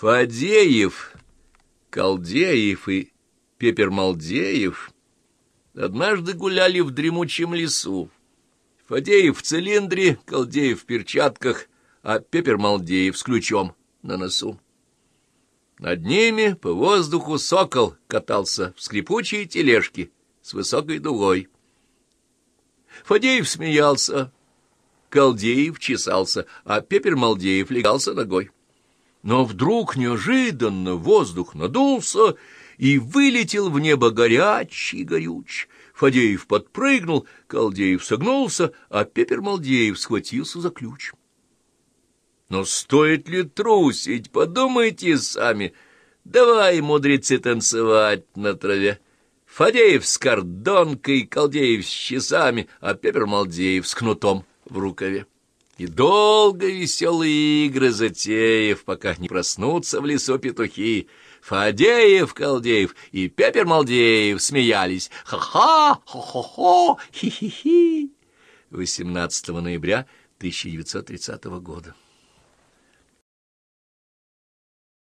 Фадеев, Колдеев и Пепермалдеев однажды гуляли в дремучем лесу. Фадеев в цилиндре, Колдеев в перчатках, а Пепермалдеев с ключом на носу. Над ними по воздуху сокол катался в скрипучей тележке с высокой дугой. Фадеев смеялся, Колдеев чесался, а Пепермалдеев легался ногой. Но вдруг неожиданно воздух надулся и вылетел в небо горячий-горюч. Фадеев подпрыгнул, Колдеев согнулся, а Пепермалдеев схватился за ключ. Но стоит ли трусить, подумайте сами. Давай, мудрецы, танцевать на траве. Фадеев с кордонкой, Колдеев с часами, а Пепермалдеев с кнутом в рукаве. И долго веселые игры затеев, пока не проснутся в лесу петухи. Фадеев, Колдеев и Пепер Малдеев смеялись. Ха-ха, хо-хо-хо, хи-хи-хи. 18 ноября 1930 года.